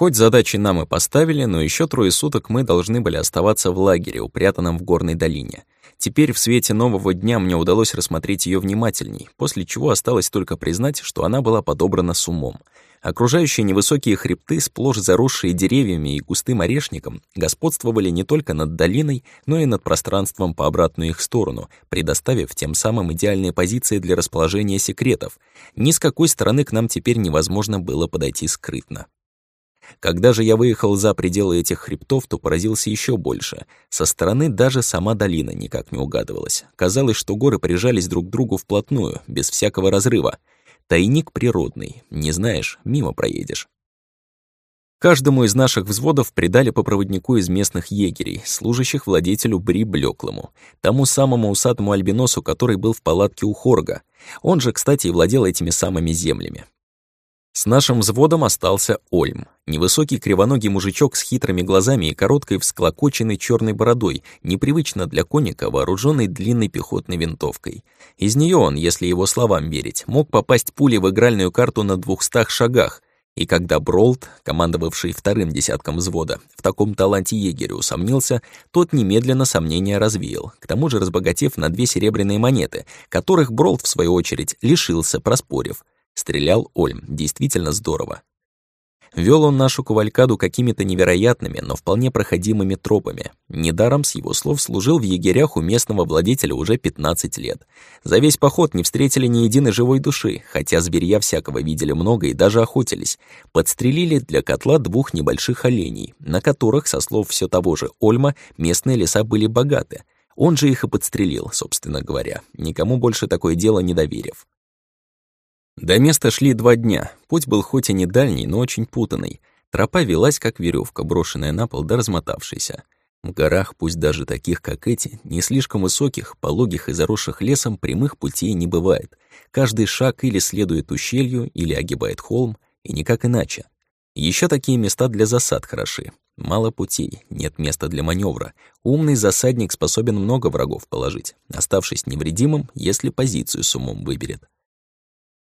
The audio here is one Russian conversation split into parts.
Хоть задачи нам и поставили, но еще трое суток мы должны были оставаться в лагере, упрятанном в горной долине. Теперь в свете нового дня мне удалось рассмотреть ее внимательней, после чего осталось только признать, что она была подобрана с умом. Окружающие невысокие хребты, сплошь заросшие деревьями и густым орешником, господствовали не только над долиной, но и над пространством по обратную их сторону, предоставив тем самым идеальные позиции для расположения секретов. Ни с какой стороны к нам теперь невозможно было подойти скрытно. Когда же я выехал за пределы этих хребтов, то поразился еще больше. Со стороны даже сама долина никак не угадывалась. Казалось, что горы прижались друг к другу вплотную, без всякого разрыва. Тайник природный, не знаешь, мимо проедешь. Каждому из наших взводов придали по проводнику из местных егерей, служащих владетелю Бри Блеклому, тому самому усатому альбиносу, который был в палатке у Хорга. Он же, кстати, и владел этими самыми землями. С нашим взводом остался Ольм, невысокий кривоногий мужичок с хитрыми глазами и короткой всклокоченной черной бородой, непривычно для конника, вооруженный длинной пехотной винтовкой. Из нее он, если его словам верить, мог попасть пулей в игральную карту на двухстах шагах, и когда Бролт, командовавший вторым десятком взвода, в таком таланте егеря усомнился, тот немедленно сомнения развеял, к тому же разбогатев на две серебряные монеты, которых Бролт, в свою очередь, лишился, проспорив — Стрелял Ольм, действительно здорово. Вел он нашу кавалькаду какими-то невероятными, но вполне проходимыми тропами. Недаром, с его слов, служил в егерях у местного владетеля уже 15 лет. За весь поход не встретили ни единой живой души, хотя зверья всякого видели много и даже охотились. Подстрелили для котла двух небольших оленей, на которых, со слов все того же Ольма, местные леса были богаты. Он же их и подстрелил, собственно говоря, никому больше такое дело не доверив. До места шли два дня. Путь был хоть и не дальний, но очень путанный. Тропа велась, как веревка, брошенная на пол да размотавшаяся. В горах, пусть даже таких, как эти, не слишком высоких, пологих и заросших лесом, прямых путей не бывает. Каждый шаг или следует ущелью, или огибает холм, и никак иначе. Еще такие места для засад хороши. Мало путей, нет места для маневра. Умный засадник способен много врагов положить, оставшись невредимым, если позицию с умом выберет.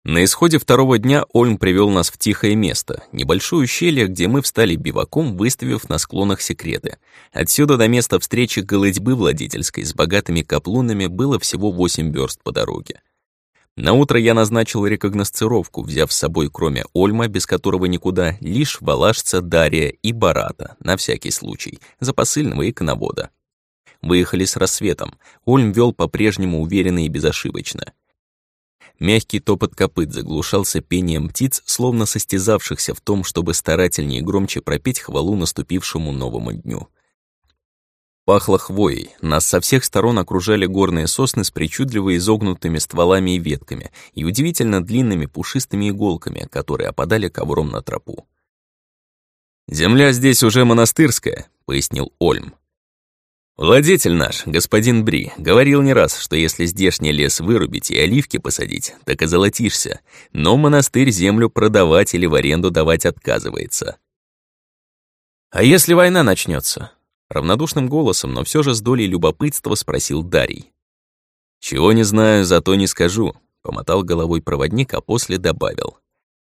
На исходе второго дня Ольм привел нас в тихое место, небольшое ущелье, где мы встали биваком, выставив на склонах секреты. Отсюда до места встречи голытьбы владительской с богатыми каплунами было всего 8 верст по дороге. На утро я назначил рекогносцировку, взяв с собой, кроме Ольма, без которого никуда, лишь валашца Дария и Барата, на всякий случай, за посыльного и коновода. Выехали с рассветом. Ольм вел по-прежнему уверенно и безошибочно. Мягкий топот копыт заглушался пением птиц, словно состязавшихся в том, чтобы старательнее и громче пропеть хвалу наступившему новому дню. Пахло хвоей, нас со всех сторон окружали горные сосны с причудливо изогнутыми стволами и ветками и удивительно длинными пушистыми иголками, которые опадали ковром на тропу. «Земля здесь уже монастырская», — пояснил Ольм. Владетель наш, господин Бри, говорил не раз, что если здешний лес вырубить и оливки посадить, так и золотишься, но монастырь землю продавать или в аренду давать отказывается. «А если война начнется? Равнодушным голосом, но все же с долей любопытства спросил Дарий. «Чего не знаю, зато не скажу», — помотал головой проводник, а после добавил.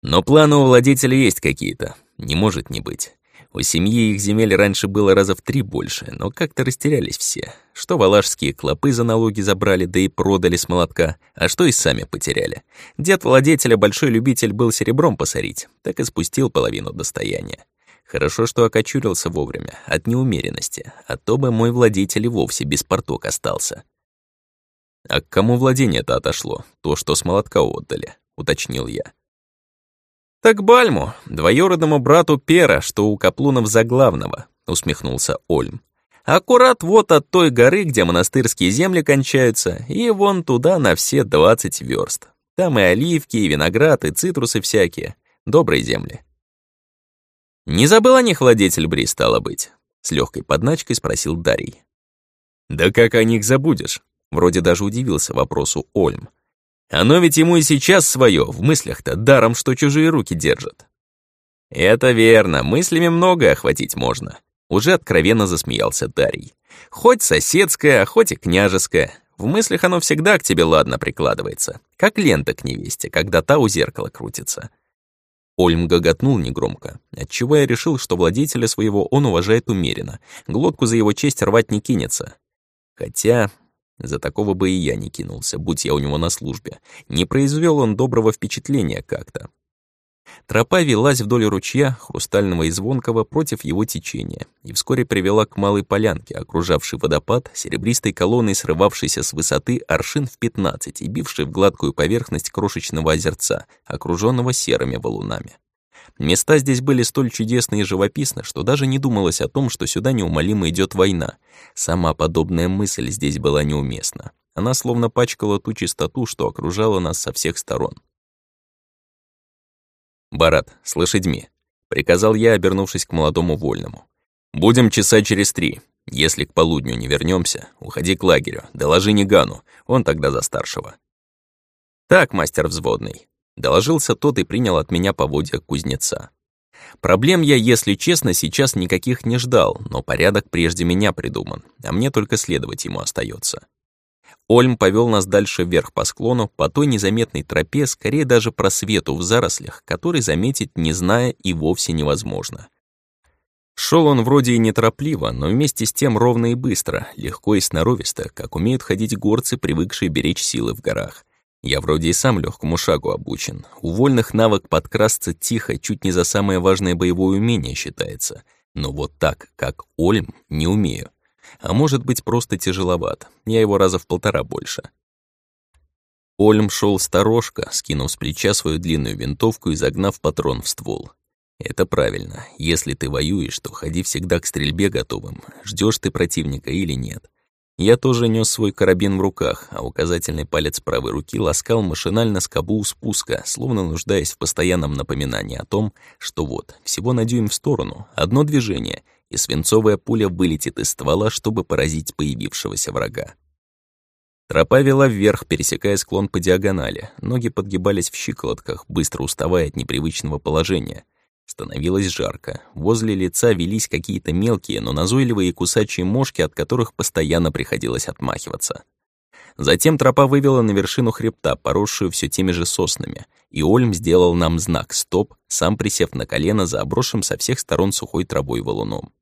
«Но планы у владетеля есть какие-то, не может не быть. У семьи их земель раньше было раза в три больше, но как-то растерялись все. Что валашские клопы за налоги забрали, да и продали с молотка, а что и сами потеряли. Дед владетеля большой любитель был серебром посорить, так и спустил половину достояния. Хорошо, что окочурился вовремя, от неумеренности, а то бы мой владетель вовсе без порток остался. «А к кому владение-то отошло? То, что с молотка отдали», — уточнил я. «Так Бальму, двоюродному брату Пера, что у Каплунов за главного», — усмехнулся Ольм. «Аккурат вот от той горы, где монастырские земли кончаются, и вон туда на все двадцать верст. Там и оливки, и виноград, и цитрусы всякие. Добрые земли». «Не забыл о них владетель Бри, стало быть?» С легкой подначкой спросил Дарий. «Да как о них забудешь?» Вроде даже удивился вопросу Ольм. Оно ведь ему и сейчас свое, в мыслях-то, даром, что чужие руки держат. Это верно, мыслями многое охватить можно. Уже откровенно засмеялся Дарий. Хоть соседское, а хоть и княжеское. В мыслях оно всегда к тебе ладно прикладывается, как лента к невесте, когда та у зеркала крутится. Ольм гоготнул негромко, отчего я решил, что владельца своего он уважает умеренно, глотку за его честь рвать не кинется. Хотя за такого бы и я не кинулся, будь я у него на службе. Не произвел он доброго впечатления как-то. Тропа велась вдоль ручья, хрустального и звонкого, против его течения, и вскоре привела к малой полянке, окружавшей водопад, серебристой колонной срывавшейся с высоты аршин в 15 и бившей в гладкую поверхность крошечного озерца, окруженного серыми валунами. Места здесь были столь чудесны и живописны, что даже не думалось о том, что сюда неумолимо идет война. Сама подобная мысль здесь была неуместна. Она словно пачкала ту чистоту, что окружала нас со всех сторон. «Барат, с лошадьми», — приказал я, обернувшись к молодому вольному. «Будем часа через три. Если к полудню не вернемся, уходи к лагерю, доложи Негану, он тогда за старшего». «Так, мастер взводный», — доложился тот и принял от меня поводья кузнеца. Проблем я, если честно, сейчас никаких не ждал, но порядок прежде меня придуман, а мне только следовать ему остается. Ольм повел нас дальше вверх по склону, по той незаметной тропе, скорее даже просвету в зарослях, который заметить, не зная, и вовсе невозможно. Шел он вроде и неторопливо, но вместе с тем ровно и быстро, легко и сноровисто, как умеют ходить горцы, привыкшие беречь силы в горах. Я вроде и сам легкому шагу обучен. У вольных навык подкрасться тихо чуть не за самое важное боевое умение считается. Но вот так, как Ольм, не умею. А может быть, просто тяжеловат. Я его раза в полтора больше. Ольм шел сторожка, скинув с плеча свою длинную винтовку и загнав патрон в ствол. Это правильно. Если ты воюешь, то ходи всегда к стрельбе готовым. Ждешь ты противника или нет. Я тоже нес свой карабин в руках, а указательный палец правой руки ласкал машинально скобу у спуска, словно нуждаясь в постоянном напоминании о том, что вот, всего на дюйм в сторону, одно движение, и свинцовая пуля вылетит из ствола, чтобы поразить появившегося врага. Тропа вела вверх, пересекая склон по диагонали. Ноги подгибались в щиколотках, быстро уставая от непривычного положения. Становилось жарко. Возле лица велись какие-то мелкие, но назойливые кусачие мошки, от которых постоянно приходилось отмахиваться. Затем тропа вывела на вершину хребта, поросшую все теми же соснами, и Ольм сделал нам знак «Стоп», сам присев на колено за обросшим со всех сторон сухой травой валуном.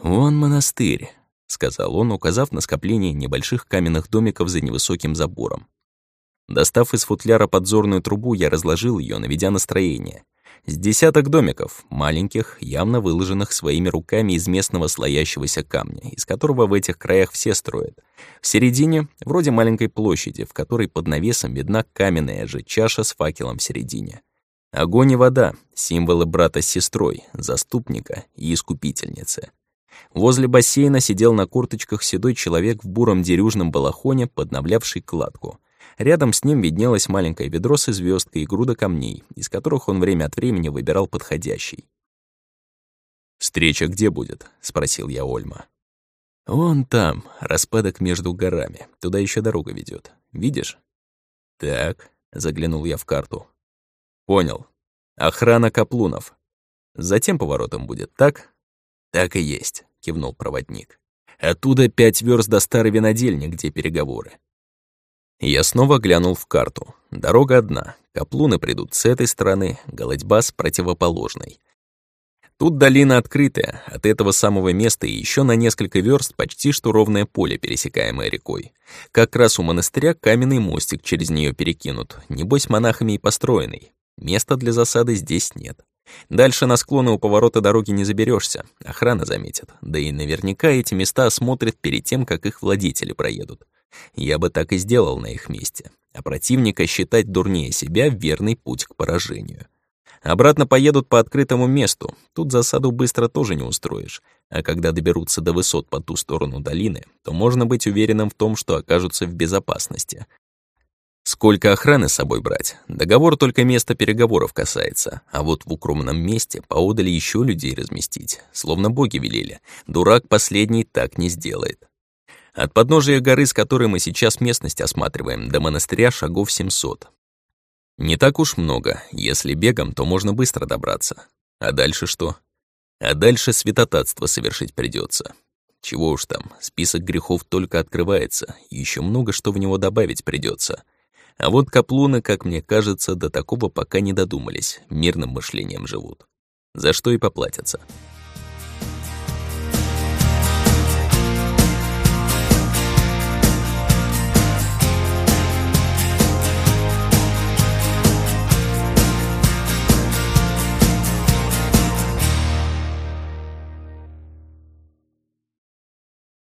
«Вон монастырь», — сказал он, указав на скопление небольших каменных домиков за невысоким забором. Достав из футляра подзорную трубу, я разложил ее, наведя настроение. С десяток домиков, маленьких, явно выложенных своими руками из местного слоящегося камня, из которого в этих краях все строят. В середине, вроде маленькой площади, в которой под навесом видна каменная же чаша с факелом в середине. Огонь и вода — символы брата с сестрой, заступника и искупительницы. Возле бассейна сидел на курточках седой человек в буром дерюжном балахоне, подновлявший кладку. Рядом с ним виднелось маленькое ведро со звездкой и груда камней, из которых он время от времени выбирал подходящий. «Встреча где будет?» — спросил я Ольма. «Вон там, распадок между горами. Туда еще дорога ведет. Видишь?» «Так», — заглянул я в карту. «Понял. Охрана каплунов. Затем поворотом будет, так?» «Так и есть», — кивнул проводник. «Оттуда пять верст до старой винодельни, где переговоры». Я снова глянул в карту. Дорога одна. Каплуны придут с этой стороны, голодьба с противоположной. Тут долина открытая, от этого самого места и еще на несколько верст почти что ровное поле, пересекаемое рекой. Как раз у монастыря каменный мостик через нее перекинут, небось монахами и построенный. Места для засады здесь нет. Дальше на склоны у поворота дороги не заберешься, охрана заметит. Да и наверняка эти места осмотрят перед тем, как их владетели проедут. Я бы так и сделал на их месте. А противника считать дурнее себя — верный путь к поражению. Обратно поедут по открытому месту. Тут засаду быстро тоже не устроишь. А когда доберутся до высот по ту сторону долины, то можно быть уверенным в том, что окажутся в безопасности. Сколько охраны с собой брать? Договор только места переговоров касается, а вот в укромном месте поодали еще людей разместить, словно боги велели. Дурак последний так не сделает. От подножия горы, с которой мы сейчас местность осматриваем, до монастыря шагов 700. Не так уж много, если бегом, то можно быстро добраться. А дальше что? А дальше святотатство совершить придется. Чего уж там, список грехов только открывается, еще много что в него добавить придется. А вот каплуны, как мне кажется, до такого пока не додумались, мирным мышлением живут. За что и поплатятся.